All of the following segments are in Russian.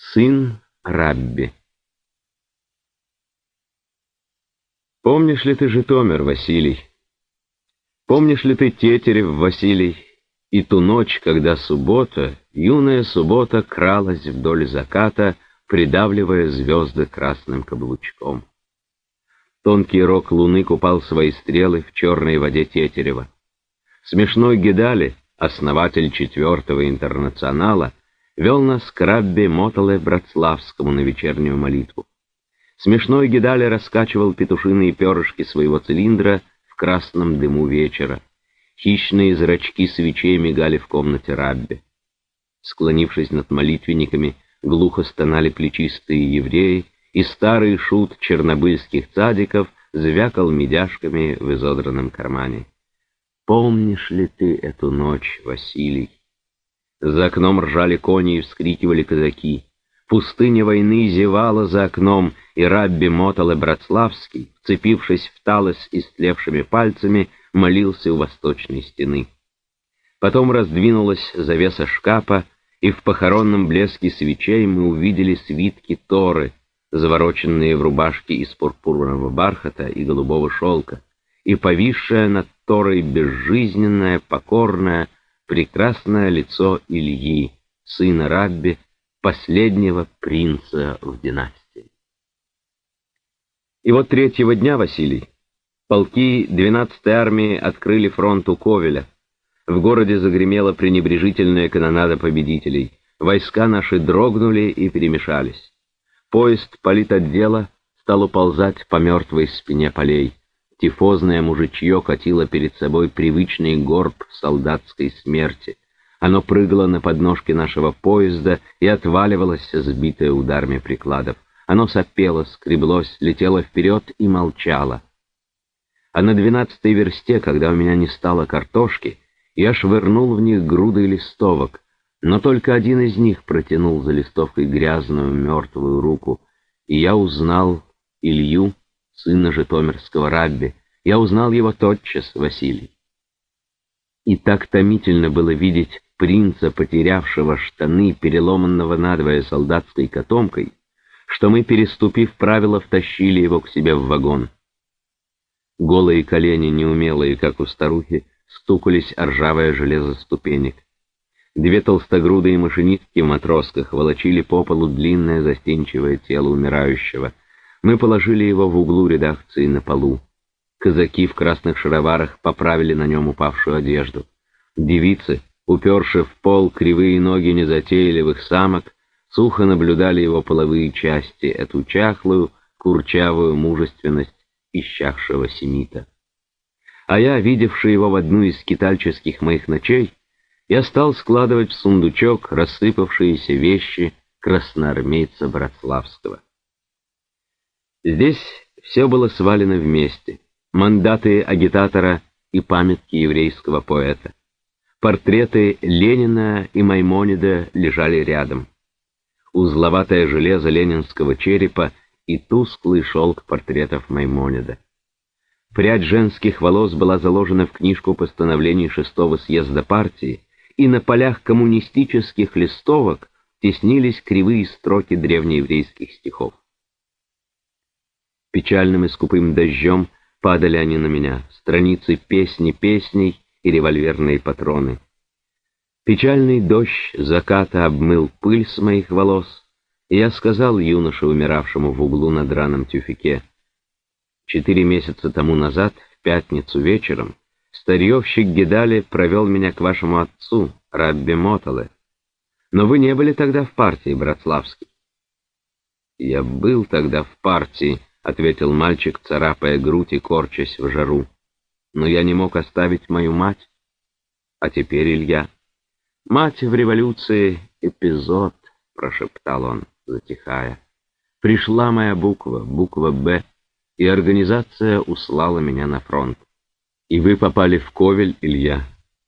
Сын Рабби Помнишь ли ты Житомир, Василий? Помнишь ли ты Тетерев, Василий, и ту ночь, когда суббота, юная суббота, кралась вдоль заката, придавливая звезды красным каблучком? Тонкий рог луны купал свои стрелы в черной воде Тетерева. Смешной Гедали, основатель четвертого интернационала, вел нас к Рабби Мотале Братславскому на вечернюю молитву. Смешной Гедали раскачивал петушиные перышки своего цилиндра в красном дыму вечера. Хищные зрачки свечей мигали в комнате Рабби. Склонившись над молитвенниками, глухо стонали плечистые евреи, и старый шут чернобыльских цадиков звякал медяшками в изодранном кармане. «Помнишь ли ты эту ночь, Василий?» За окном ржали кони и вскрикивали казаки. Пустыня войны зевала за окном, и Рабби Мотал и Братславский, вцепившись в талос истлевшими пальцами, молился у восточной стены. Потом раздвинулась завеса шкафа, и в похоронном блеске свечей мы увидели свитки Торы, завороченные в рубашке из пурпурного бархата и голубого шелка, и повисшее над Торой безжизненное, покорное, прекрасное лицо Ильи, сына Рабби, последнего принца в династии. И вот третьего дня, Василий, полки 12-й армии открыли фронт у Ковеля. В городе загремела пренебрежительная канонада победителей. Войска наши дрогнули и перемешались. Поезд политотдела стал уползать по мертвой спине полей. Тифозное мужичье катило перед собой привычный горб солдатской смерти. Оно прыгало на подножке нашего поезда и отваливалось, сбитое ударами прикладов. Оно сопело, скреблось, летело вперед и молчало. А на двенадцатой версте, когда у меня не стало картошки, я швырнул в них груды листовок, но только один из них протянул за листовкой грязную мертвую руку, и я узнал Илью, сына житомирского рабби. Я узнал его тотчас, Василий. И так томительно было видеть принца, потерявшего штаны, переломанного надвое солдатской котомкой, что мы, переступив правила, втащили его к себе в вагон. Голые колени, неумелые, как у старухи, стукались о ржавое железо ступенек. Две толстогрудые машинистки в матросках волочили по полу длинное застенчивое тело умирающего — мы положили его в углу редакции на полу. Казаки в красных шароварах поправили на нем упавшую одежду. Девицы, уперши в пол кривые ноги незатейливых самок, сухо наблюдали его половые части, эту чахлую, курчавую мужественность исчахшего семита. А я, видевший его в одну из скитальческих моих ночей, я стал складывать в сундучок рассыпавшиеся вещи красноармейца Братславского. Здесь все было свалено вместе. Мандаты агитатора и памятки еврейского поэта. Портреты Ленина и Маймонида лежали рядом. Узловатое железо ленинского черепа и тусклый шелк портретов Маймонида. Прядь женских волос была заложена в книжку постановлений шестого съезда партии, и на полях коммунистических листовок теснились кривые строки древнееврейских стихов. Печальным и скупым дождем падали они на меня, страницы песни песней и револьверные патроны. Печальный дождь заката обмыл пыль с моих волос, и я сказал юноше, умиравшему в углу на драном тюфике, четыре месяца тому назад, в пятницу вечером, старьевщик Гедали провел меня к вашему отцу, Рабби Мотале. Но вы не были тогда в партии, Братславский. Я был тогда в партии, — ответил мальчик, царапая грудь и корчась в жару. «Но я не мог оставить мою мать. А теперь Илья. Мать в революции — эпизод», — прошептал он, затихая. «Пришла моя буква, буква «Б», и организация услала меня на фронт. И вы попали в Ковель, Илья?»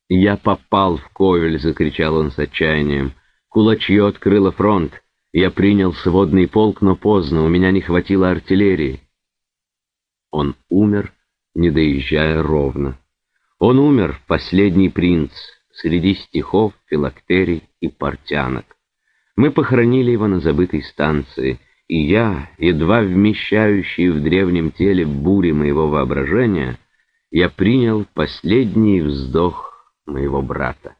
«Я попал в Ковель!» — закричал он с отчаянием. «Кулачье открыло фронт. Я принял сводный полк, но поздно, у меня не хватило артиллерии. Он умер, не доезжая ровно. Он умер, последний принц, среди стихов, филактерий и портянок. Мы похоронили его на забытой станции, и я, едва вмещающий в древнем теле бури моего воображения, я принял последний вздох моего брата.